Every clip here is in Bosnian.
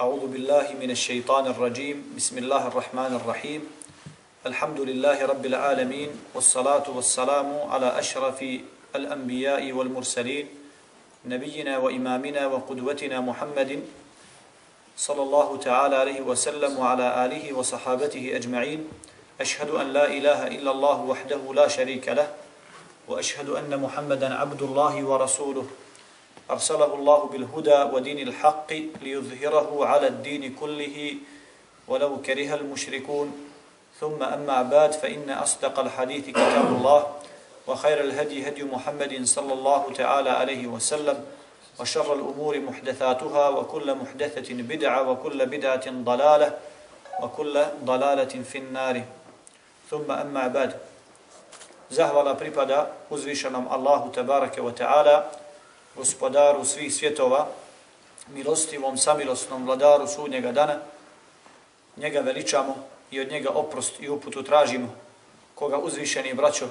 أعوذ بالله من الشيطان الرجيم. بسم الله الرحمن الرحيم. الحمد لله رب العالمين والصلاة والسلام على أشرف الأنبياء والمرسلين نبينا وإمامنا وقدوتنا محمد صلى الله تعالى عليه وسلم وعلى آله وصحابته أجمعين. أشهد أن لا إله إلا الله وحده لا شريك له وأشهد أن محمدا عبد الله ورسوله. أرسله الله بالهدى ودين الحق ليظهره على الدين كله ولو كره المشركون. ثم أما بعد فإن أصدق الحديث كتاب الله وخير الهدي هدي محمد صلى الله تعالى عليه وسلم وشر الأمور محدثاتها وكل محدثة بدعة وكل بدعة ضلالة وكل ضلالة في النار. ثم أما بعد Zahvala pripada uzvišenom Allahu tabarake wa ta'ala, gospodaru svih svjetova, milostivom, samilosnom vladaru sudnjega dana. Njega veličamo i od njega oprost i uputu tražimo. Koga uzvišeni braćo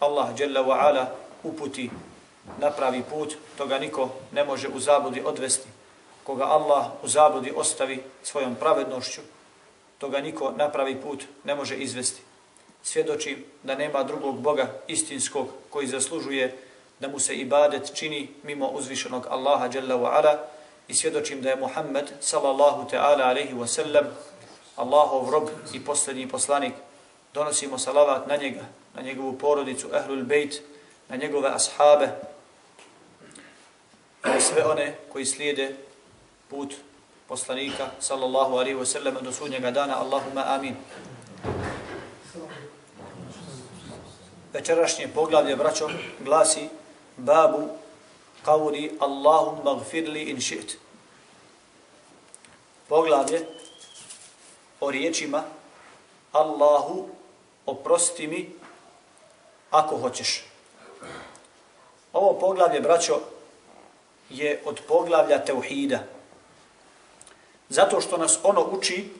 Allah dželle wa ala uputi na pravi put, toga niko ne može u zabludi odvesti. Koga Allah u zabludi ostavi svojom pravednošću, toga niko na pravi put ne može izvesti. Svjedočim da nema drugog Boga istinskog koji zaslužuje da mu se ibadet čini mimo uzvišenog Allaha dželle wa ala i svjedočim da je Muhammed sallallahu ta'ala alejhi ve sellem Allahov rob i posljednji poslanik. Donosimo salavat na njega, na njegovu porodicu, ehlul bejt, na njegove ashabe, i sve one koji slijede put poslanika, sallallahu alaihi wa sallam, do sudnjega dana, Allahumma amin. Večerašnje poglavlje, braćo, glasi babu kavuri Allahum magfirli in šit. Poglavlje o riječima Allahu oprosti mi ako hoćeš. Ovo poglavlje, braćo, je od poglavlja teuhida. Zato što nas ono uči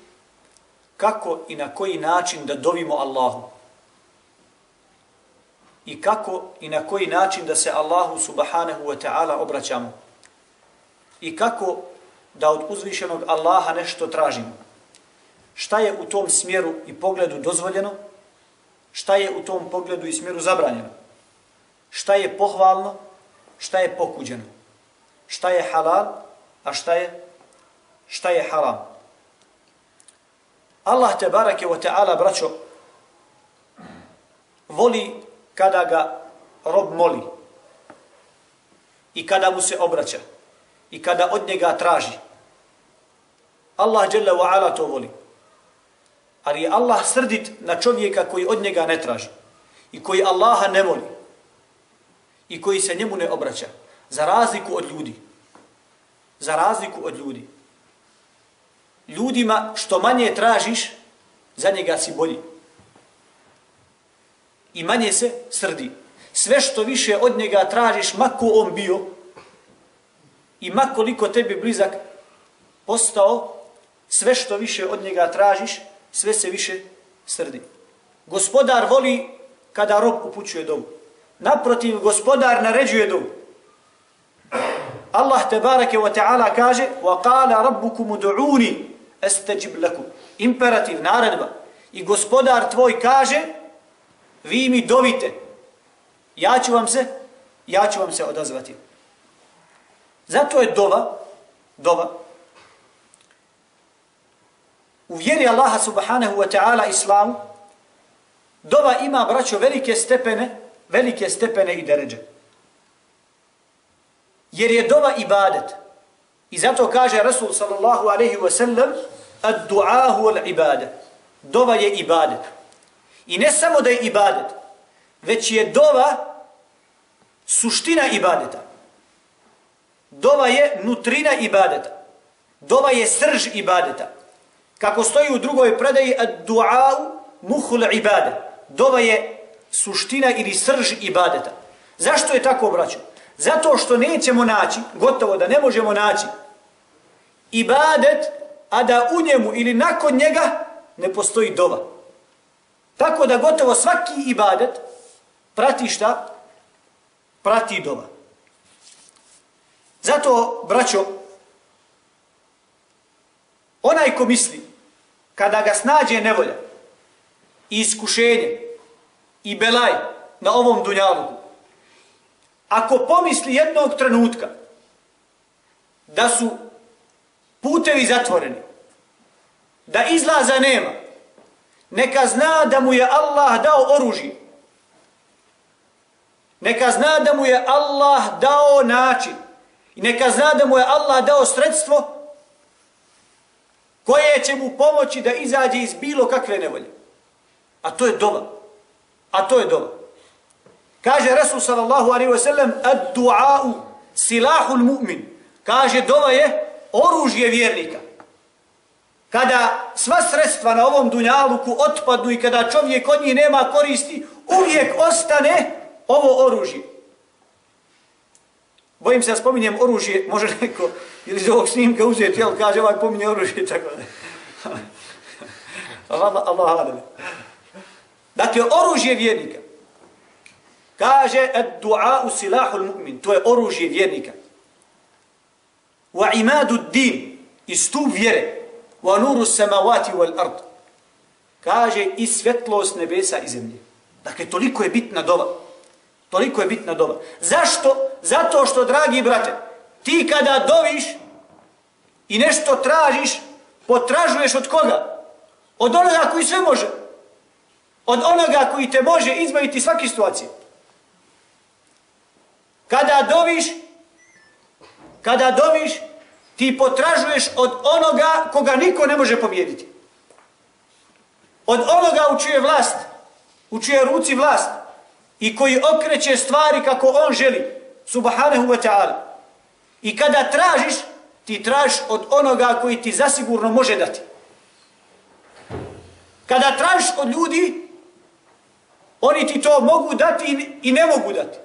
kako i na koji način da dovimo Allahu. I kako i na koji način da se Allahu subhanahu wa ta'ala obraćamo. I kako da od uzvišenog Allaha nešto tražimo. Šta je u tom smjeru i pogledu dozvoljeno? Šta je u tom pogledu i smjeru zabranjeno? Šta je pohvalno? Šta je pokuđeno? Šta je halal? A šta je? Šta je haram? Allah te barake wa ta'ala, braćo, voli kada ga rob moli i kada mu se obraća i kada od njega traži. Allah dželle wa ala to voli. Ali je Allah srdit na čovjeka koji od njega ne traži i koji Allaha ne voli i koji se njemu ne obraća. Za razliku od ljudi. Za razliku od ljudi. Ljudima što manje tražiš, za njega si bolji. I manje se srdi. Sve što više od njega tražiš, mako on bio, i makoliko tebi blizak postao, sve što više od njega tražiš, sve se više srdi. Gospodar voli kada rob upućuje dovu. Naprotiv, gospodar naređuje dovu. Allah te barake wa ta'ala kaže وَقَالَ رَبُّكُمُ دُعُونِ أَسْتَجِبْ لَكُمْ. Imperativ naredba. I gospodar tvoj kaže vi mi dovite. Ja ću vam se ja ću vam se odazvati. Zato je dova dova u vjeri Allaha subhanahu wa ta'ala islamu, dova ima, braćo, velike stepene, velike stepene i deređe. Jer je dova ibadet. I zato kaže Rasul sallallahu alaihi wa sallam, ad du'ahu al ibadet. Dova je ibadet. I ne samo da je ibadet, već je dova suština ibadeta. Dova je nutrina ibadeta. Dova je srž ibadeta. Kako stoji u drugoj predaji ad-du'a muhul ibada. Dova je suština ili srž ibadeta. Zašto je tako obraćao? Zato što nećemo naći, gotovo da ne možemo naći ibadet, a da u njemu ili nakon njega ne postoji dova. Tako da gotovo svaki ibadet prati šta? Prati dova. Zato, braćo, Onaj ko misli, kada ga snađe nevolja i iskušenje i belaj na ovom dunjalu, ako pomisli jednog trenutka da su putevi zatvoreni, da izlaza nema, neka zna da mu je Allah dao oružje. Neka zna da mu je Allah dao način. I neka zna da mu je Allah dao sredstvo koje će mu pomoći da izađe iz bilo kakve nevolje. A to je dova. A to je dova. Kaže Rasul sallallahu alaihi wa sallam ad-du'a'u silahul mu'min. Kaže dova je oružje vjernika. Kada sva sredstva na ovom dunjaluku otpadnu i kada čovjek od njih nema koristi, uvijek ostane ovo oružje. Bojim se da spominjem oružje, može neko ili iz ovog snimka uzeti, jel, kaže ovaj pominje oružje, tako da. Allah, Allah, Allah. Dakle, oružje vjernika. Kaže, ad du'a u silahul mu'min, to je oružje vjernika. Wa imadu din, i stup vjere wa nuru samawati wal ard. Kaže i svjetlost nebesa i zemlje. Dakle, toliko je bitna dova. Toliko je bitna dova. Zašto? Zato što, dragi brate, ti kada doviš i nešto tražiš, potražuješ od koga? Od onoga koji sve može. Od onoga koji te može izbaviti svake situacije. Kada doviš, kada doviš, ti potražuješ od onoga koga niko ne može pobjediti. Od onoga u čije vlast, u čije ruci vlast i koji okreće stvari kako on želi, subhanahu wa ta'ala. I kada tražiš, ti tražiš od onoga koji ti zasigurno može dati. Kada tražiš od ljudi, oni ti to mogu dati i ne mogu dati.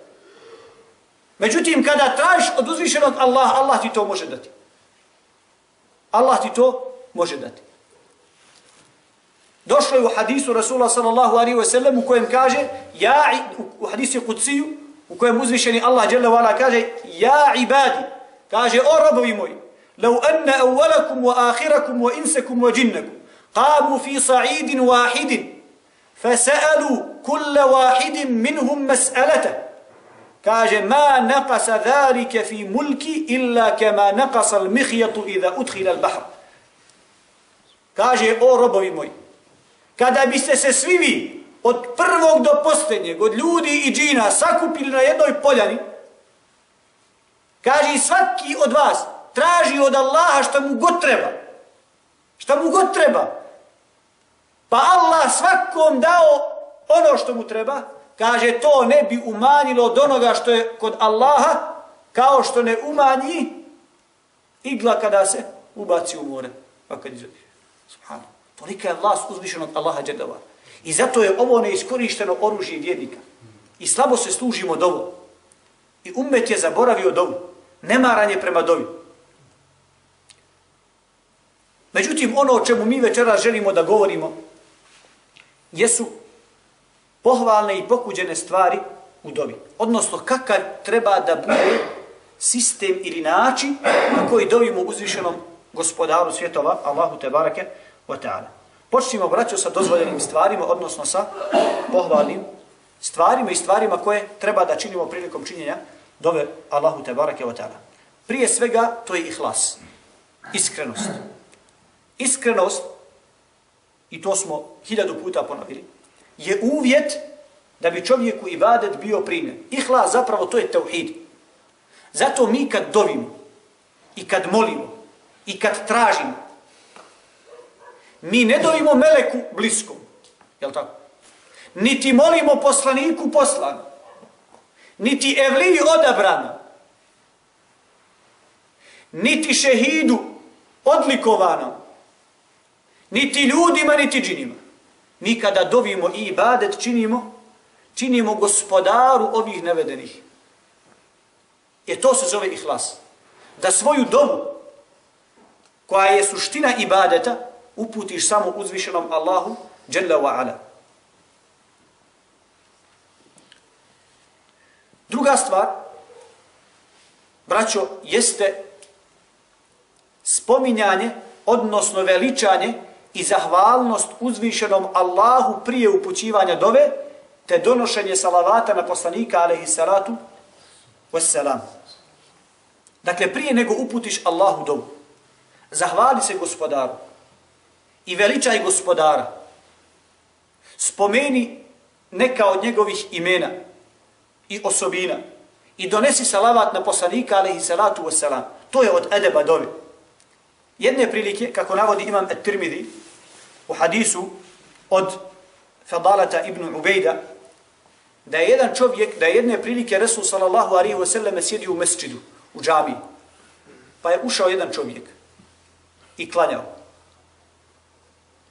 Međutim, kada tražiš od uzvišenog Allaha, Allah ti to može dati. Allah ti to može dati. Došlo je u hadisu Rasula sallallahu alaihi wa sallam u kojem kaže, ja, u hadisu Kudsiju, u kojem uzvišeni Allah jalla wala kaže, ja ibadi, kaže, o robovi moji, لو أن أولكم وآخركم وإنسكم وجنكم قاموا في صعيد واحد فسألوا كل واحد منهم مسألته kaže ma naqasa zalika fi mulki illa kama naqasa al mikhyatu idha udkhila al bahr kaže o robovi moji kada biste se svi vi od prvog do posljednjeg od ljudi i džina sakupili na jednoj poljani kaže svaki od vas traži od Allaha što mu god treba što mu god treba pa Allah svakom dao ono što mu treba kaže to ne bi umanjilo od onoga što je kod Allaha, kao što ne umanji igla kada se ubaci u more. Pa kad izvedi. Subhano. Tolika je vlast uzvišena od Allaha džedava. I zato je ovo neiskorišteno oružje vjednika. I slabo se služimo dovu. I umet je zaboravio dovu. Nemaranje prema dovi. Međutim, ono o čemu mi večera želimo da govorimo, jesu pohvalne i pokuđene stvari u dobi. Odnosno, kakav treba da bude sistem ili način na koji dobimo uzvišenom gospodaru svjetova, Allahu te barake wa ta'ala. Počnimo, braćo, sa dozvoljenim stvarima, odnosno sa pohvalnim stvarima i stvarima koje treba da činimo prilikom činjenja dove Allahu te barake wa ta'ala. Prije svega, to je ihlas. Iskrenost. Iskrenost, i to smo hiljadu puta ponovili, je uvjet da bi čovjeku ibadet bio primjen. Ihlas zapravo to je tauhid. Zato mi kad dovimo i kad molimo i kad tražimo, mi ne dovimo meleku bliskom. Jel tako? Niti molimo poslaniku poslanu. Niti evliji odabranu. Niti šehidu odlikovanom. Niti ljudima, niti džinima mi kada dovimo i ibadet činimo, činimo gospodaru ovih nevedenih. Je to se zove ihlas. Da svoju dovu, koja je suština ibadeta, uputiš samo uzvišenom Allahu, Jalla wa ala. Druga stvar, braćo, jeste spominjanje odnosno veličanje i zahvalnost uzvišenom Allahu prije upućivanja dove, te donošenje salavata na poslanika, alaihi salatu, wassalam. Dakle, prije nego uputiš Allahu dovu, zahvali se gospodaru i veličaj gospodara. Spomeni neka od njegovih imena i osobina i donesi salavat na poslanika, alaihi salatu wassalam. To je od edeba dove. Jedne prilike, kako navodi imam At-Tirmidhi, u hadisu od Fadalata ibn Ubejda, da je jedan čovjek, da je jedne prilike Resul sallallahu alaihi wa sallam sjedio u mesčidu, u džabi, Pa je ušao jedan čovjek i klanjao.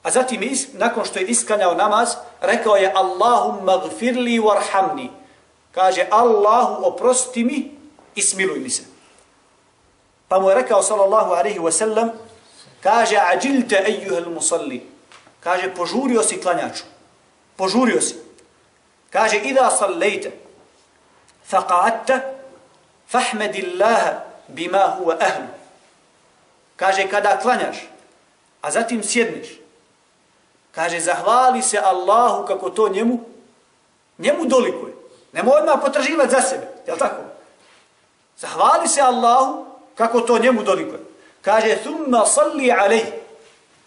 A zatim, is, nakon što je isklanjao namaz, rekao je Allahumma gfirli warhamni. Kaže, Allahu oprosti mi i smiluj mi se. Pa mu je rekao sallallahu alaihi wa sallam, kaže, ađilte ejuhel musalli. Kaže, požurio si klanjaču. Požurio si. Kaže, idha sallajte, faqa'atta, fahmedillaha bima huwa ahlu. Kaže, kada klanjaš, a zatim sjedniš, kaže, zahvali se Allahu kako to njemu, njemu dolikuje. Nemo odmah potraživati za sebe, jel tako? Zahvali se Allahu kako to njemu dolikuje. Kaže, thumma salli alej,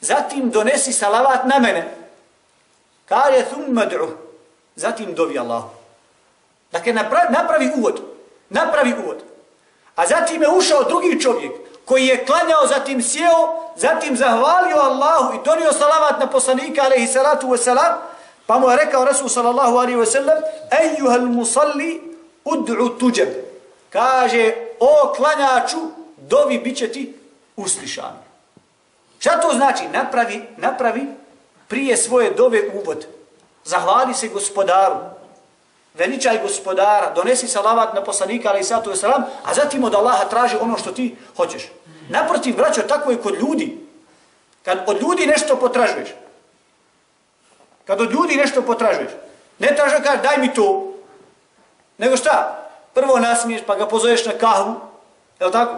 zatim donesi salavat na mene. Kaže, thumma du'u, zatim dovi Allahu. Dakle, napravi, napravi uvod, napravi uvod. A zatim je ušao drugi čovjek, koji je klanjao, zatim sjeo, zatim zahvalio Allahu i donio salavat na poslanika, alaihi salatu wasalam, pa mu je rekao Rasul sallallahu alaihi wasallam, ejuhal musalli ud'u tuđeb. Kaže, o klanjaču, dovi bit će ti uslišan. Šta to znači? Napravi, napravi prije svoje dove uvod. Zahvali se gospodaru, veličaj gospodara, donesi salavat na poslanika, ali i satu salam, a zatim od Allaha traži ono što ti hoćeš. Naprotiv, braćo, tako je kod ljudi. Kad od ljudi nešto potražuješ, kad od ljudi nešto potražuješ, ne traži kaže daj mi to, nego šta? Prvo nasmiješ, pa ga pozoveš na kahvu, je tako?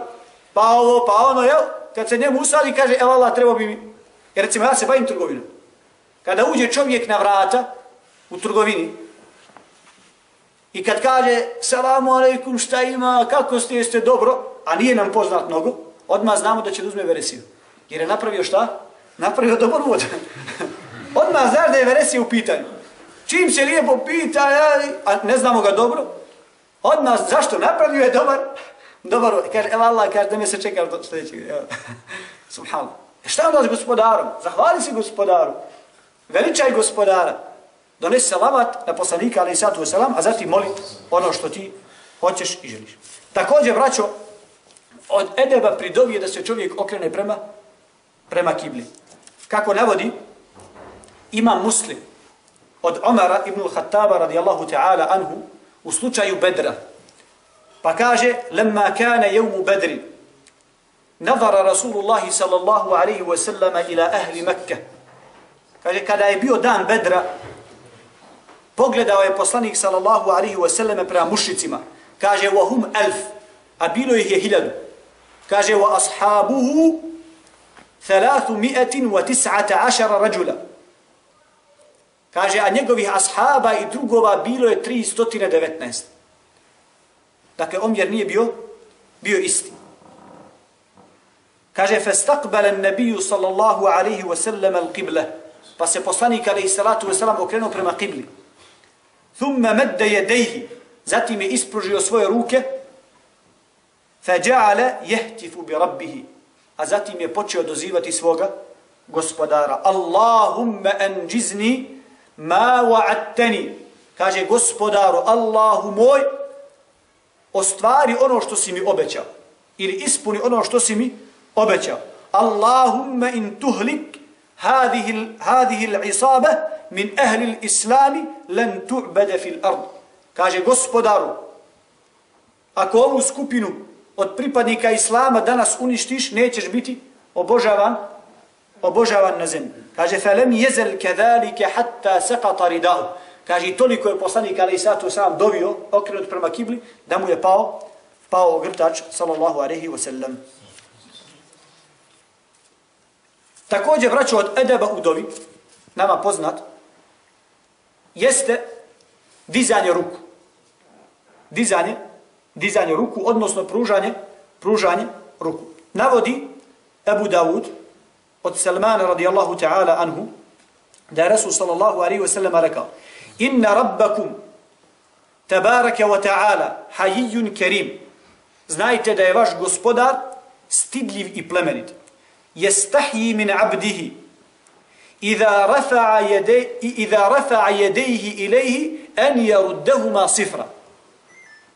Pa ovo, pa ono, jel? Kad se njemu usali, kaže, evo Allah, treba bi mi, jer recimo ja se bavim trgovinom. Kada uđe čovjek na vrata u trgovini, I kad kaže, salamu alaikum, šta ima, kako ste, jeste dobro, a nije nam poznat mnogo, odmah znamo da će da uzme veresiju. Jer je napravio šta? Napravio dobar vod. odmah znaš da je veresija u pitanju. Čim se lijepo pita, a ne znamo ga dobro, Od nas, zašto? Napravio je dobar, dobar. Kaže, evo Allah, kaže, da mi se čeka do sljedećeg. Subhanallah. E šta onda s gospodarom? Zahvali se gospodaru. Veličaj gospodara donesi salavat na poslanika, ali i satu wasalam, a zatim moli ono što ti hoćeš i želiš. Također, braćo, od edeba pridovije da se čovjek okrene prema, prema kibli. Kako navodi, ima muslim od Omara ibn al-Khattaba radijallahu ta'ala anhu u slučaju Bedra. Pa kaže, lemma kane jevmu Bedri, nadara Rasulullahi sallallahu alaihi wa sallama ila ahli Mekke. Kaže, kada je bio dan Bedra, pogledao je poslanik sallallahu alaihi wa sallam prema mušicima. Kaže, wa hum elf, a bilo ih je hiljadu. Kaže, wa ashabuhu thalathu mi'atin wa tis'ata ašara rađula. Kaže, a njegovih ashaba i drugova bilo je 319. Dakle, omjer nije bio, bio isti. Kaže, fastaqbala an-nabiyyu sallallahu alaihi wa sallam al-qibla. Pa se poslanik alaihi salatu wasallam, okrenuo prema qibli. Thumma madda yadayhi. Zatim je ispružio svoje ruke. Faja'ala yahtifu bi rabbihi, A zatim je počeo dozivati svoga gospodara. Allahumma anjizni ma wa'attani, Kaže gospodaru Allahu moj ostvari ono što si mi obećao ili ispuni ono što si mi obećao. Allahumma in tuhlik hadhihi hadhihi al-isaba min ahli l-islami len fi fil ard. Kaže gospodaru, ako ovu skupinu od pripadnika islama danas uništiš, nećeš biti obožavan, obožavan na zemlji. Kaže, felem jezel kedalike hatta sekata ridahu. Kaže, toliko je poslanik, ali i sam dovio, okrenut prema kibli, da mu je pao, pao ogrtač, sallallahu alaihi wa sallam. Također, vraću od edeba u dovi, nama poznat, jeste dizanje ruku. Dizanje, dizanje ruku, odnosno pružanje, pružanje ruku. Navodi Abu Dawud od Salmana radijallahu ta'ala anhu, da je Rasul sallallahu alaihi wa sallam rekao, Inna rabbakum tabaraka wa ta'ala hayyun karim. Znajte da je vaš gospodar stidljiv i plemenit. Jestahji min abdihi. Iza rafa'a yadayhi iza rafa'a yadayhi ilayhi an yaruddahuma sifra.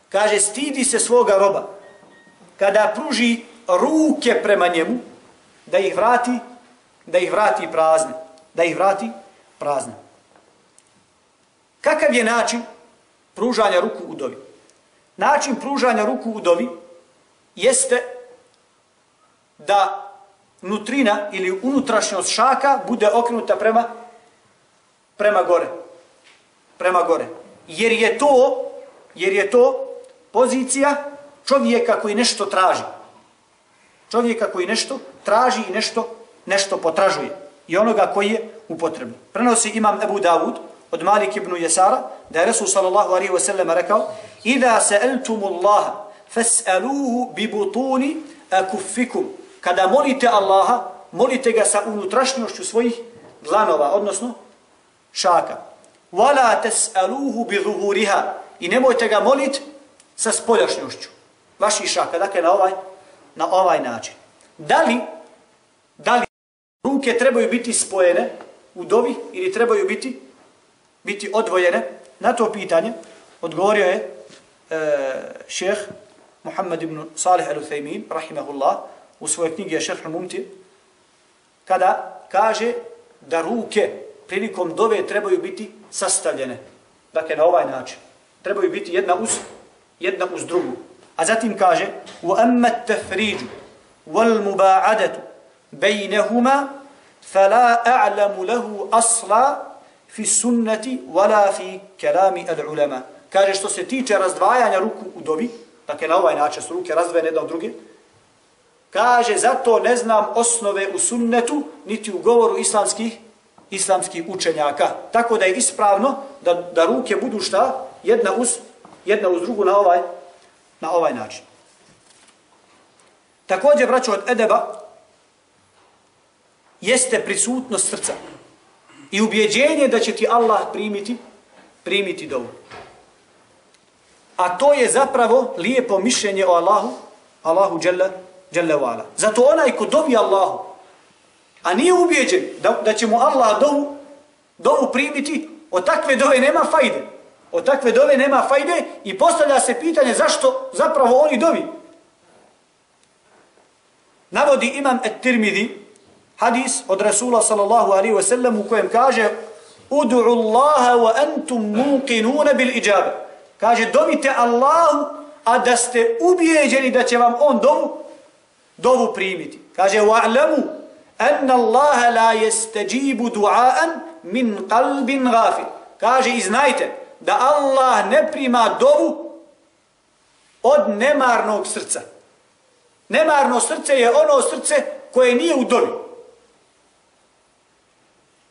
Kaže stidi se svoga roba kada pruži ruke prema njemu da ih vrati da ih vrati prazne da ih vrati prazne kakav je način pružanja ruku u dovi način pružanja ruku u dovi jeste da nutrina ili unutrašnjost šaka bude okrenuta prema prema gore. Prema gore. Jer je to jer je to pozicija čovjeka koji nešto traži. Čovjeka koji nešto traži i nešto nešto potražuje. I onoga koji je upotrebno. Prenosi imam Ebu Davud od Malik ibn Jesara da je Resul sallallahu alaihi wasallam rekao Ida sa'altumu Allaha fas'aluhu bi butuni akuffikum kada molite Allaha, molite ga sa unutrašnjošću svojih dlanova, odnosno šaka. Wala tas'aluhu bi zuhuriha i nemojte ga moliti sa spoljašnjošću vaših šaka, dakle na ovaj, na ovaj način. Da li, da li ruke trebaju biti spojene u dovi ili trebaju biti biti odvojene? Na to pitanje odgovorio je e, šeheh Muhammad ibn Salih al-Uthaymin, rahimahullah, u svojoj knjigi Šerh Mumti, kada kaže da ruke prilikom dove trebaju biti sastavljene. Dakle, na ovaj način. Trebaju biti jedna uz, jedna uz drugu. A zatim kaže وَأَمَّا التَّفْرِيجُ وَالْمُبَاعَدَةُ بَيْنَهُمَا فَلَا أَعْلَمُ لَهُ أَصْلًا fi sunnati wala fi kalami al-ulama. Kaže što se tiče razdvajanja ruku u dovi, dakle na ovaj način su ruke razdvojene jedna od druge, Kaže, zato ne znam osnove u sunnetu, niti u govoru islamskih, islamskih učenjaka. Tako da je ispravno da, da ruke budu šta? Jedna uz, jedna uz drugu na ovaj, na ovaj način. Također, braćo od Edeba, jeste prisutnost srca i ubjeđenje da će ti Allah primiti, primiti dovu. A to je zapravo lijepo mišljenje o Allahu, Allahu dželle, Jalla Vala. Zato onaj ko dobi Allahu, a nije ubijeđen da, da će mu Allah dovu, dovu primiti, od takve dove nema fajde. Od takve dove nema fajde i postavlja se pitanje zašto zapravo oni dovi. Navodi imam et-Tirmidhi, hadis od Rasula sallallahu alaihi wasallam u kojem kaže Udu'u Allaha wa antum muqinuna bil ijabe. Kaže, dovite Allahu, a da ste ubijeđeni da će vam on dovu dovu primiti. Kaže, wa'lamu anna Allah la yastajibu du'aan min qalbin ghafil. Kaže, i znajte da Allah ne prima dovu od nemarnog srca. Nemarno srce je ono srce koje nije u dovi.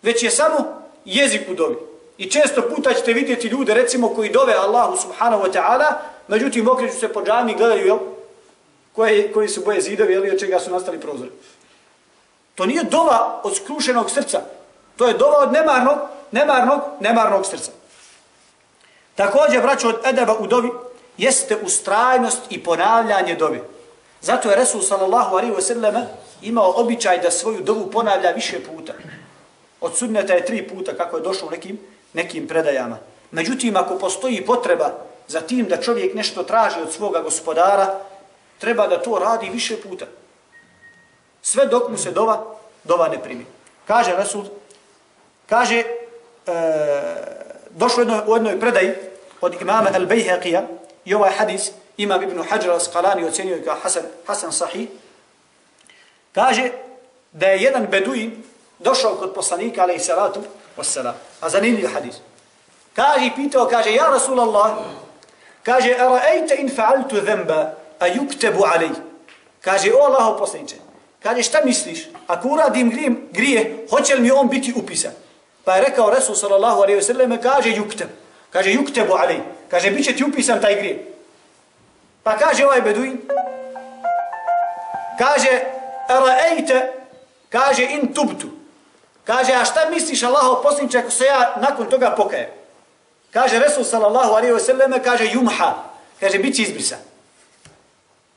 Već je samo jezik u dobi. I često puta ćete vidjeti ljude, recimo, koji dove Allahu subhanahu wa ta'ala, međutim, okreću se po džami i gledaju, jel, koje, koji su boje zidovi ili od čega su nastali prozori. To nije dova od skrušenog srca. To je dova od nemarnog, nemarnog, nemarnog srca. Također, braćo, od edeba u dovi, jeste ustrajnost i ponavljanje dobi. Zato je Resul sallallahu alaihi wasallam imao običaj da svoju dovu ponavlja više puta. Od sunneta je tri puta, kako je došlo u nekim, nekim predajama. Međutim, ako postoji potreba za tim da čovjek nešto traži od svoga gospodara, treba da to radi više puta. Sve dok mu se dova, dova ne primi. Kaže Rasul, kaže, e, došlo jedno, u jednoj predaji od imama Al-Bayhaqija i ovaj hadis imam Ibn Hajar al-Sqalani ocenio kao Hasan, Hasan Sahih, kaže da je jedan beduin došao kod poslanika, alaih salatu, wassalam, a zanimljiv hadis. Kaže, pitao, kaže, ja Rasulallah, kaže, ara in fa'altu dhemba, a yuktebu alej. Kaže, o Allaho poslaniče, Kaže, šta misliš? Ako uradim grije, grije, hoće li mi on biti upisan? Pa je rekao Resul sallallahu alaihi wa sallam, kaže, yuktem. Kaže, yuktebu alej. Kaže, bit će ti upisan taj grije. Pa kaže ovaj beduin, kaže, ra'ejte, kaže, in tubtu. Kaže, a šta misliš Allahov posljedniče ako se ja nakon toga pokajem? Kaže Resul sallallahu alaihi wa sallam, kaže, yumha. Kaže, bit će izbrisan.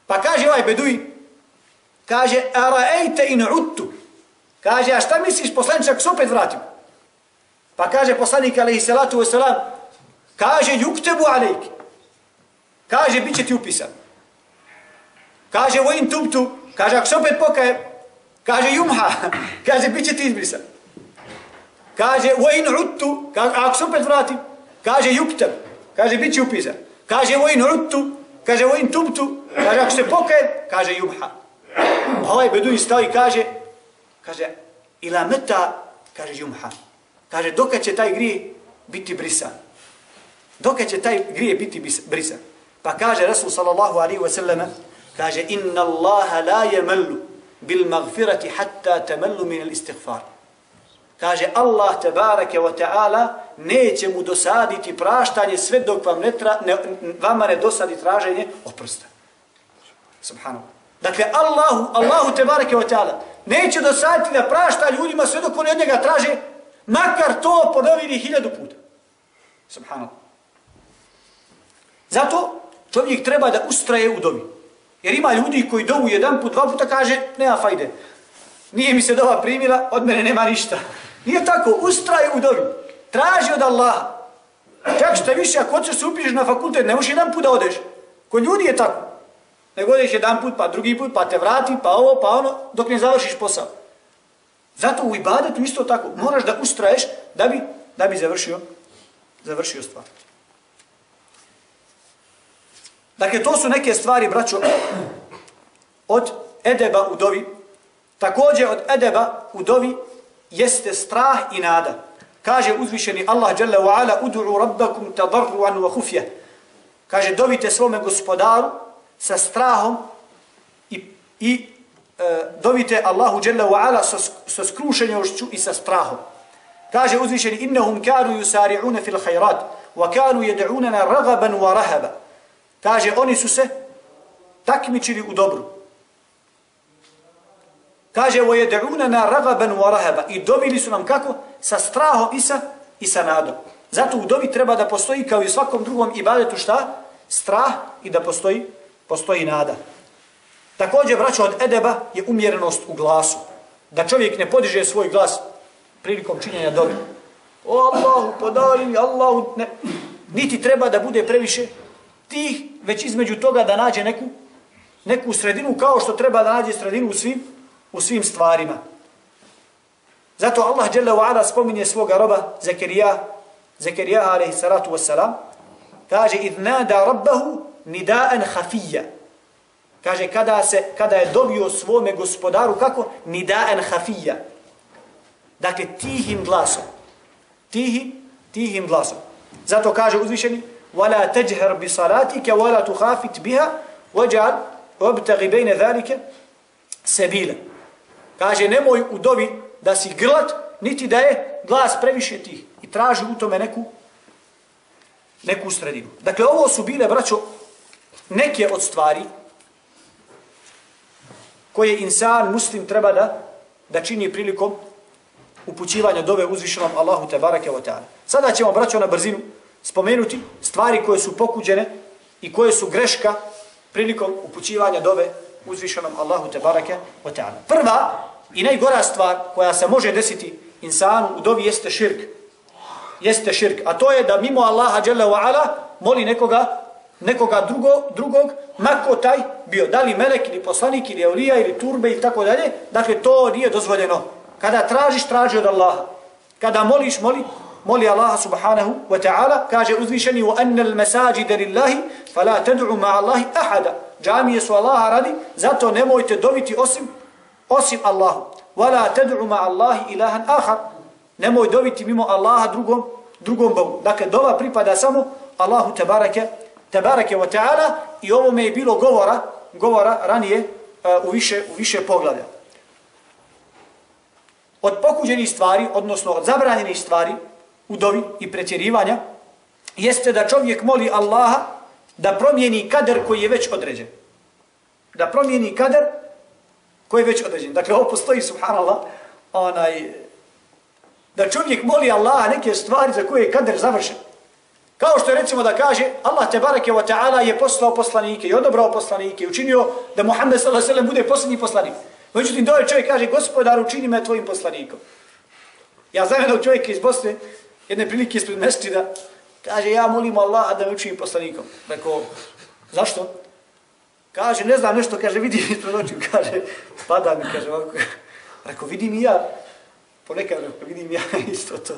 Pa kaže ovaj beduj, Kaže, araejte in uttu. Kaže, a šta misliš poslanič ako se opet vratim? Pa kaže poslanik alaihi salatu wasalam, kaže, yuktebu alejki. Kaže, bit će ti upisan. Kaže, vojim tubtu. Kaže, ako se opet pokajem, kaže, yumha. Kaže, bit će ti izbrisan. Kaže, vojim uttu. Kaže, ako se opet vratim, kaže, yukteb. Kaže, bit će upisan. Kaže, vojim uttu. Kaže, vojim tubtu. Kaže, ako se pokaje, kaže, yumha. Pa ovaj beduin stao i kaže, kaže, ila meta, kaže, jumha. Kaže, doka će taj grije biti brisan. Doka će taj grije biti brisan. Pa kaže Rasul sallallahu alaihi wa sallam, kaže, inna Allaha la jemellu bil magfirati hatta temellu min il istighfar. Kaže, Allah tebareke ve ta'ala neće mu dosaditi praštanje sve dok vam ne, tra, ne, vama ne dosadi traženje oprosta. Subhanallah. Dakle, Allahu, Allahu te bareke taala teala, neće dosaditi da prašta ljudima sve dok oni od njega traže, makar to ponovili hiljadu puta. Subhanallah. Zato čovjek treba da ustraje u dobi. Jer ima ljudi koji dovu jedan put, dva puta kaže, nema fajde. Nije mi se dova primila, od mene nema ništa. Nije tako, ustraj u dobi. Traži od Allaha. Čak što više, ako hoćeš se upišeš na fakultet, ne možeš jedan put da odeš. Ko ljudi je tako nego odeš jedan put, pa drugi put, pa te vrati, pa ovo, pa ono, dok ne završiš posao. Zato u ibadetu isto tako, moraš da ustraješ da bi, da bi završio, završio stvar. Dakle, to su neke stvari, braćo, od edeba u dovi. Također od edeba u dovi jeste strah i nada. Kaže uzvišeni Allah dželle ve ala ud'u rabbakum tadarruan wa khufya. Kaže, dovite svome gospodaru sa strahom i, i e, dovite Allahu dželle ve Ala sa, sa skrušenošću i sa strahom. Kaže uzvišeni, innahum kanu yusari'una fil khairat wa kanu yad'unana raghaban wa rahaba. Kaže, oni su se takmičili u dobru. Kaže, wa na raghaban wa. I dobili su nam kako? Sa strahom i sa, i sa nadom. Zato u dobi treba da postoji kao i u svakom drugom ibadetu šta? Strah i da postoji postoji nada. Također, braćo od edeba je umjerenost u glasu. Da čovjek ne podiže svoj glas prilikom činjenja dobi. O Allahu, pa podari mi, Allahu, ne. Niti treba da bude previše tih, već između toga da nađe neku, neku sredinu, kao što treba da nađe sredinu u svim, u svim stvarima. Zato Allah dželle ve ala spominje svoga roba Zakarija, Zakarija alejhi salatu vesselam, kaže idnada rabbahu nidaan hafija. Kaže, kada, se, kada je dobio svome gospodaru, kako? Nidaan hafija. Dakle, tihim glasom. Tihi, tihim glasom. Zato kaže uzvišeni, وَلَا تَجْهَرْ بِصَلَاتِكَ وَلَا تُخَافِتْ بِهَا وَجَعَلْ وَبْتَغِ بَيْنَ ذَلِكَ سَبِيلًا Kaže, nemoj u dovi da si grlat, niti da je glas previše tih. I traži u tome neku, neku sredinu. Dakle, ovo su bile, braćo, neke od stvari koje insan, muslim, treba da, da čini prilikom upućivanja dove uzvišenom Allahu te barake wa ta'ala. Sada ćemo, braćo, na brzinu spomenuti stvari koje su pokuđene i koje su greška prilikom upućivanja dove uzvišenom Allahu te barake wa ta'ala. Prva i najgora stvar koja se može desiti insanu u dovi jeste širk. Jeste širk. A to je da mimo Allaha jalla wa ala moli nekoga nekoga drugo, drugog, mako taj bio, da li melek ili poslanik ili eulija ili turbe ili tako dalje, dakle to nije dozvoljeno. Kada tražiš, traži od Allaha. Kada moliš, moli, moli Allaha subhanahu wa ta'ala, kaže uzvišeni u annal masajida lillahi, fala tad'u ma Allahi ahada. Džamije su Allaha radi, zato nemojte dobiti osim, osim Allahu. Wala tad'u ma Allahi ilahan ahar. Nemoj dobiti mimo Allaha drugom, drugom Bogu. Dakle, dova pripada samo Allahu tebareke tebareke wa ta'ala i ovo me je bilo govora, govora ranije uh, u više, u više poglavlja. od pokuđenih stvari, odnosno od zabranjenih stvari u dovi i pretjerivanja, jeste da čovjek moli Allaha da promijeni kader koji je već određen. Da promijeni kader koji je već određen. Dakle, ovo postoji, subhanallah, onaj, da čovjek moli Allaha neke stvari za koje je kader završen. Kao što je recimo da kaže Allah te bareke wa ta'ala je poslao poslanike i odobrao poslanike i učinio da Muhammed sallallahu alejhi ve sellem bude posljednji poslanik. Međutim, doje čovjek kaže, gospodar, učini me tvojim poslanikom. Ja znam jednog čovjeka iz Bosne, jedne prilike ispred mestida, kaže, ja molim Allaha da me učini poslanikom. Rekao, zašto? Kaže, ne znam nešto, kaže, vidi ispred očiju, kaže, pada mi, kaže, ovako. Rekao, vidim i ja, ponekad, rekao, vidim ja isto to.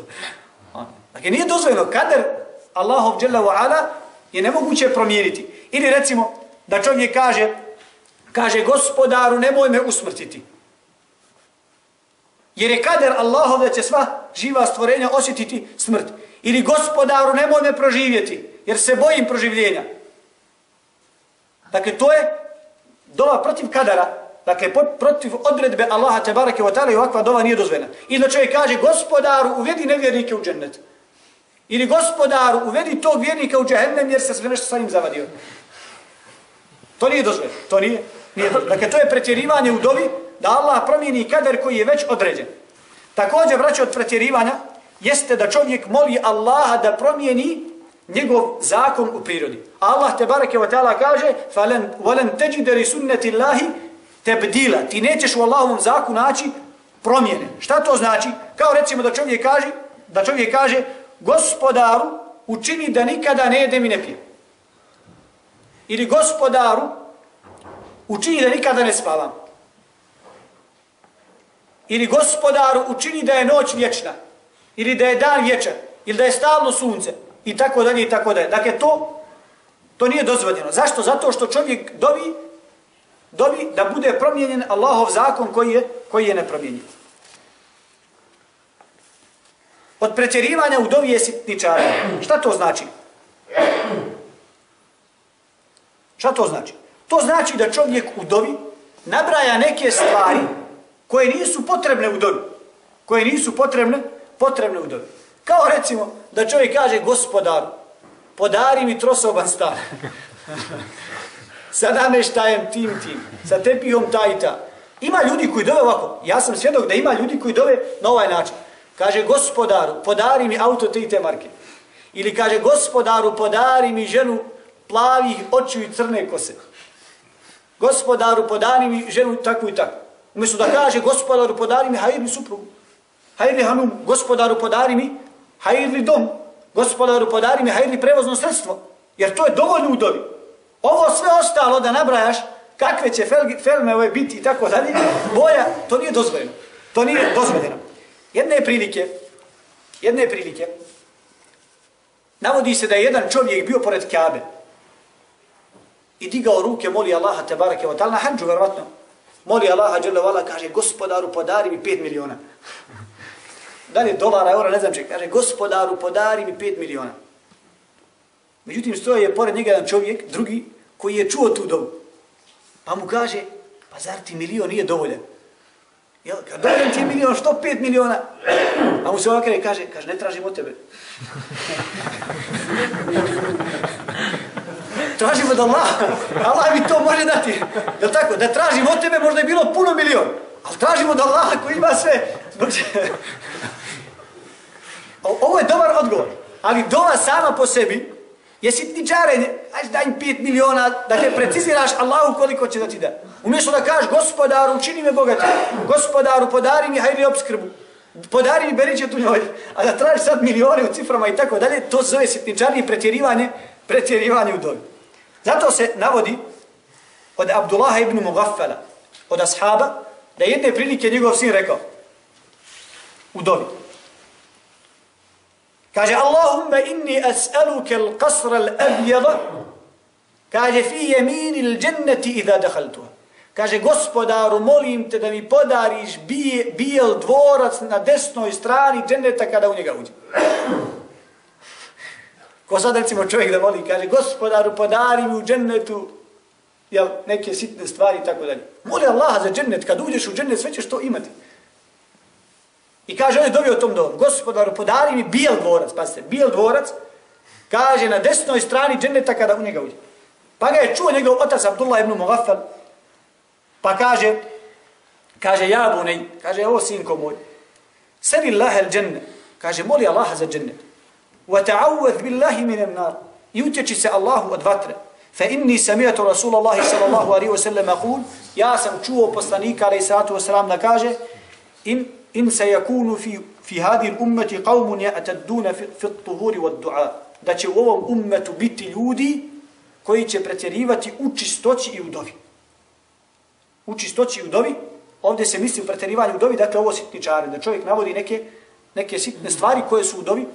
Dakle, nije dozvojeno, kader Allahov dželle wa ala je nemoguće promijeniti. Ili recimo, da čovjek kaže, kaže gospodaru nemoj me usmrtiti. Jer je kader Allahov da će sva živa stvorenja osjetiti smrt. Ili gospodaru nemoj me proživjeti jer se bojim proživljenja. Dakle, to je dova protiv kadara, dakle, protiv odredbe Allaha te barake wa ta'ala i ovakva dova nije dozvena. I da čovjek kaže, gospodaru, uvedi nevjernike u džennet. Ili gospodaru, uvedi tog vjernika u džehennem jer se sve nešto sa njim zavadio. To nije dozvoljeno. To nije. nije dakle, to je pretjerivanje u dovi da Allah promijeni kader koji je već određen. Također, braće od pretjerivanja, jeste da čovjek moli Allaha da promijeni njegov zakon u prirodi. Allah te bareke wa ta'ala kaže فَلَنْ تَجِدَ sunnati اللَّهِ تَبْدِيلَ Ti nećeš u Allahovom zakonu naći promijene. Šta to znači? Kao recimo da čovjek kaže, da čovjek kaže gospodaru učini da nikada ne jedem i ne pijem. Ili gospodaru učini da nikada ne spavam. Ili gospodaru učini da je noć vječna. Ili da je dan vječan. Ili da je stalno sunce. I tako dalje i tako dalje. Dakle, to, to nije dozvoljeno. Zašto? Zato što čovjek dobi, dobi da bude promijenjen Allahov zakon koji je, koji je nepromijenjen. Od pretjerivanja u dovi je sitničara. Šta to znači? Šta to znači? To znači da čovjek u dovi nabraja neke stvari koje nisu potrebne u dobi. Koje nisu potrebne, potrebne u dobi. Kao recimo da čovjek kaže gospodaru, podari mi trosoban stan. sa nameštajem tim tim, sa tepijom taj i ta. Ima ljudi koji dove ovako. Ja sam svjedok da ima ljudi koji dove na ovaj način. Kaže, gospodaru, podari mi auto te i te marke. Ili kaže, gospodaru, podari mi ženu plavih očiju i crne kose. Gospodaru, podari mi ženu takvu i takvu. Umjesto da kaže, gospodaru, podari mi hajirni suprugu. Hajirni hanum, gospodaru, podari mi hajirni dom. Gospodaru, podari mi hajirni prevozno sredstvo. Jer to je dovoljno u dobi. Ovo sve ostalo da nabrajaš, kakve će felme ove biti i tako dalje, boja, to nije dozvoljeno. To nije dozvoljeno. Jedne prilike, jedne prilike, navodi se da je jedan čovjek bio pored Kabe i digao ruke, moli Allaha te barake, na hanđu, verovatno, moli Allaha, dželle kaže, gospodaru, podari mi 5 miliona. Da li je dolara, eura, ne znam če, kaže, gospodaru, podari mi 5 miliona. Međutim, stoje je pored njega jedan čovjek, drugi, koji je čuo tu dobu. Pa mu kaže, pa zar ti milion nije dovoljan? Jel, kad dajem ti milion, što pet miliona? A mu se ovakve kaže, kaže, ne tražim od tebe. Tražimo od Allah. Allah mi to može dati. Jel tako? Da tražimo od tebe, možda je bilo puno milion. Ali tražimo od Allaha koji ima sve. Ovo je dobar odgovor. Ali dova sama po sebi je sitničarenje. Ajde daj mi 5 miliona da te preciziraš Allahu koliko će da ti da. Umjesto da kažeš gospodaru učini me bogatim. Gospodaru podari mi hajli obskrbu. Podari mi beriće tu njoj. A da tražiš sad milione u ciframa i tako dalje, to zove sitničarni pretjerivanje, pretjerivanje u dobi. Zato se navodi od Abdullaha ibn Mughaffala, od ashaba, da jedne prilike njegov sin rekao u dobi. Kaže, Allahumma inni as'aluke al-qasr al-abjada, kaže, fi jemini al-đenneti idha dakhaltuha. Kaže, gospodaru, molim te da mi podariš bijel dvorac na desnoj strani dženneta kada u njega uđe. Ko sad recimo čovjek da voli, kaže, gospodaru, podari mi u džennetu jel, neke sitne stvari i tako dalje. Moli Allah za džennet, kad uđeš u džennet, sve ćeš to imati. I kaže, on je dobio tom dom, gospodaru, podari mi bijel dvorac, pazite, bijel dvorac, kaže, na desnoj strani dženeta kada u njega uđe. Pa ga je čuo njegov otac Abdullah ibn Mughafal, pa kaže, kaže, ja bunej, kaže, o sinko moj, seri lahel dženne, kaže, moli Allaha za džennet, وتعوذ بالله من النار nar, i utječi se Allahu od vatre, fa الله sami'atu Rasulullahi sallallahu alaihi wa sallam akul, ja sam čuo poslanika alaihi sallatu wa sallam da kaže, in, in se yakunu fi, fi hadin ummeti qavmun ja'tadduna fi, fi tuhuri wa du'a, da će u ovom ummetu biti ljudi koji će pretjerivati u čistoći i u dovi. U čistoći i u dovi, ovdje se misli u pretjerivanju u dovi, dakle ovo da čovjek navodi neke, neke sitne stvari koje su u dovi,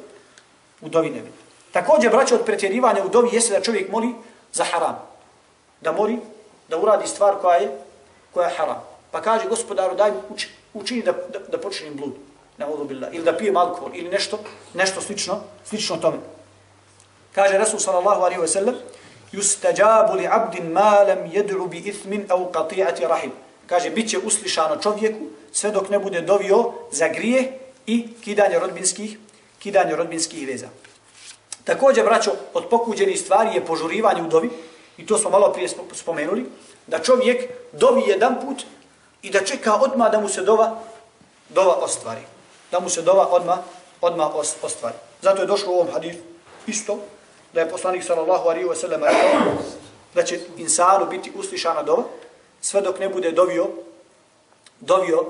u dovi nebi. Također, braće, od pretjerivanja u dovi jeste da čovjek moli za haram. Da moli, da uradi stvar koja je, koja je haram. Pa kaže, gospodaru, daj uči, učini da, da, da počinim blud. Na ili da pijem alkohol, ili nešto, nešto slično, slično tome. Kaže Rasul sallallahu alaihi wa sallam, yustajabu li abdin ma lam yad'u bi ithmin aw qati'ati rahim. Kaže biće uslišano čovjeku sve dok ne bude dovio za grije i kidanje rodbinskih kidanje rodbinskih veza. Također braćo od pokuđenih stvari je požurivanje u dovi i to smo malo prije spomenuli da čovjek dovi jedan put i da čeka odma da mu se dova dova ostvari. Da mu se dova odma odma ostvari. Zato je došlo u ovom hadisu isto da je poslanik sallallahu alaihi wa sallam rekao da će insanu biti uslišana dova sve dok ne bude dovio dovio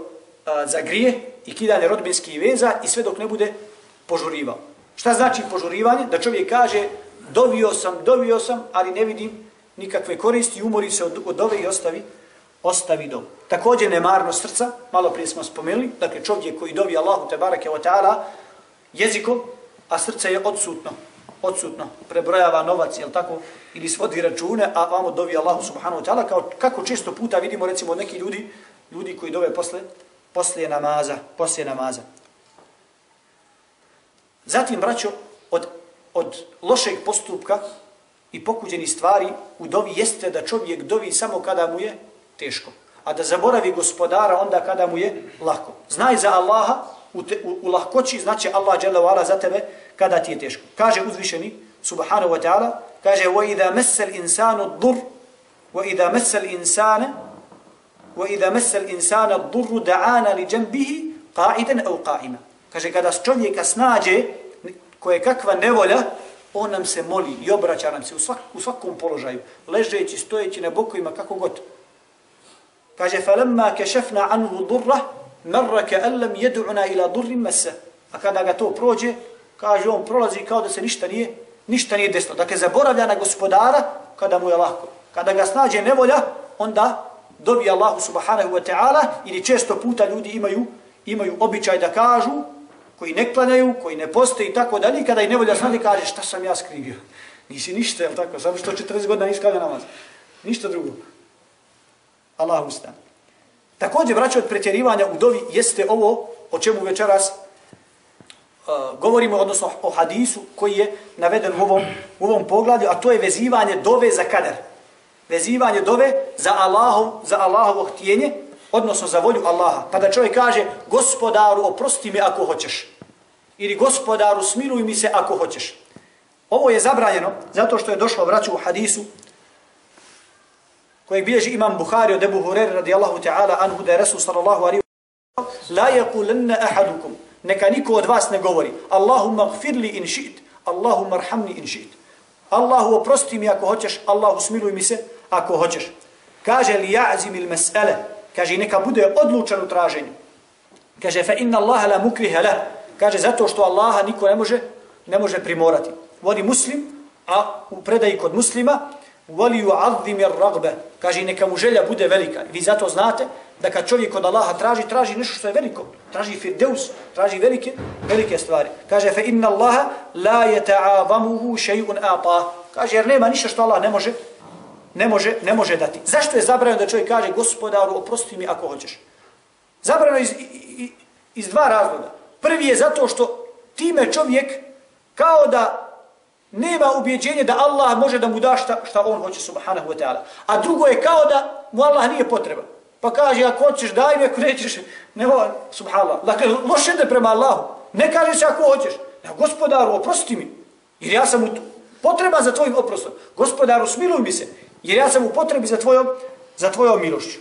a, za grije i kidanje rodbinskih veza i sve dok ne bude požurivao. Šta znači požurivanje? Da čovjek kaže dovio sam, dovio sam, ali ne vidim nikakve koristi, umori se od, od ove i ostavi, ostavi dom. Također nemarno srca, malo prije smo spomenuli, dakle čovjek koji dovi Allahu te barake o ta'ala jezikom, a srce je odsutno, odsutno, prebrojava novac, jel tako, ili svodi račune, a vamo dovi Allahu subhanahu wa ta'ala, kao kako često puta vidimo, recimo, neki ljudi, ljudi koji dove posle, posle namaza, posle namaza. Zatim, braćo, od, od lošeg postupka i pokuđeni stvari u dovi jeste da čovjek dovi samo kada mu je teško, a da zaboravi gospodara onda kada mu je lako. Znaj za Allaha, u, te, u, u lahkoći, znači Allah dželle za tebe kada ti je teško. Kaže uzvišeni subhanahu wa ta'ala, kaže wa idha massa al-insanu ad-dur wa idha massa al-insana wa idha massa al-insana ad-dur da'ana li janbihi qa'idan aw qa'ima. Kaže kada čovjeka snađe koje kakva nevolja, on nam se moli i obraća nam se u, svak, u svakom položaju, ležeći, stojeći na bokovima, kako god. Kaže, فَلَمَّا كَشَفْنَا عَنْهُ ضُرَّهُ مَرَّ كَأَلَّمْ يَدُعُنَا إِلَى ضُرِّ مَسَّ A kada ga to prođe, kaže on prolazi kao da se ništa nije ništa nije desilo. Dakle, zaboravlja na gospodara kada mu je lako. Kada ga snađe nevolja, onda dobi Allahu subhanahu wa ta'ala ili često puta ljudi imaju imaju običaj da kažu koji ne klanjaju, koji ne postoji i tako dalje, kada i nevolja snadi kaže šta sam ja skrivio. Nisi ništa, jel tako? Samo što 40 godina nisi klanjao namaz. Ništa drugo. Allahu stan. Također, vraća od pretjerivanja u dovi jeste ovo o čemu večeras uh, govorimo, odnosno o hadisu koji je naveden u ovom, u ovom pogledu, a to je vezivanje dove za kader. Vezivanje dove za Allahov, za Allahovo htjenje, odnosno za volju Allaha. Pa da čovjek kaže, gospodaru, oprosti mi ako hoćeš. Ili gospodaru, smiluj mi se ako hoćeš. Ovo je zabranjeno zato što je došlo vraću u hadisu kojeg bilježi imam Buhari od Ebu Hurere radijallahu ta'ala anhu da je Resul sallallahu alaihi wa la yakulanna ahadukum. Neka niko od vas ne govori Allahumma gfirli in ši't Allahumma rhamni in ši't Allahu oprosti mi ako hoćeš Allahu smiluj mi se ako hoćeš. Kaže li ja'zim il mes'ele kaže neka bude odlučan u traženju. Kaže fa inna Allaha la mukriha la kaže zato što Allaha niko ne može ne može primorati. Vodi muslim a u predaji kod muslima voli u'azzim ar-ragba kaže neka mu želja bude velika. Vi zato znate da kad čovjek od Allaha traži traži nešto što je veliko. Traži firdeus traži velike velike stvari. Kaže fe inna Allaha la yata'azamuhu shay'un ata. Kaže jer nema ništa što Allah ne može ne može ne može dati. Zašto je zabranjeno da čovjek kaže gospodaru oprosti mi ako hoćeš. Zabranjeno iz, iz dva razloga prvi je zato što time čovjek kao da nema ubjeđenje da Allah može da mu da šta, šta on hoće subhanahu wa ta'ala. A drugo je kao da mu Allah nije potreba. Pa kaže, ako hoćeš, daj mi, ako nećeš, nema, subhanallah. Dakle, loše ide prema Allahu. Ne kaže se ako hoćeš. Ja, gospodaru, oprosti mi. Jer ja sam u potreba za tvojim oprostom. Gospodaru, smiluj mi se. Jer ja sam u potrebi za tvojom, za tvojom milošću.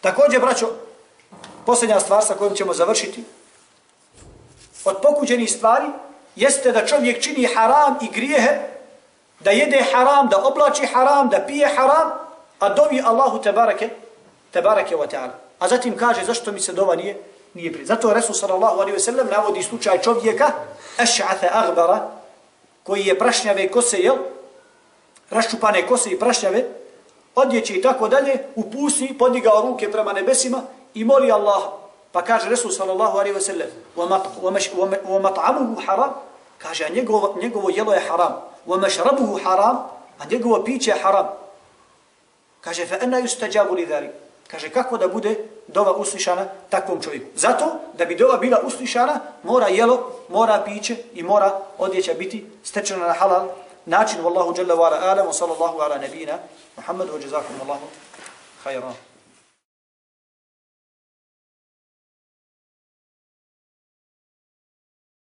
Također, braćo, posljednja stvar sa kojom ćemo završiti, od pokuđenih stvari, jeste da čovjek čini haram i grijehe, da jede haram, da oblači haram, da pije haram, a dovi Allahu tebareke, tebareke wa ta'ala. A zatim kaže, zašto mi se dova nije, nije prije. Zato Resul sallallahu alaihi ve sellem navodi slučaj čovjeka, eš'atha agbara, koji je prašnjave kose, jel? Raščupane kose i prašnjave, odjeće i tako dalje, u pusni, podigao ruke prema nebesima i moli Allah. Pa kaže Resul sallallahu alaihi wa sallam, wa mat'amuhu haram, kaže, a njegovo, njegovo jelo je haram, wa mašrabuhu haram, a njegovo piće je haram. Kaže, fa enna yustajabu li. Kaže, kako da bude dova uslišana takvom čovjeku? Zato, da bi dova bila uslišana, mora jelo, mora piće i mora odjeća biti stečena na halal način. Wallahu jalla wa ala alam, wa sallallahu ala nabina, Muhammadu wa jazakum Allahu khayran.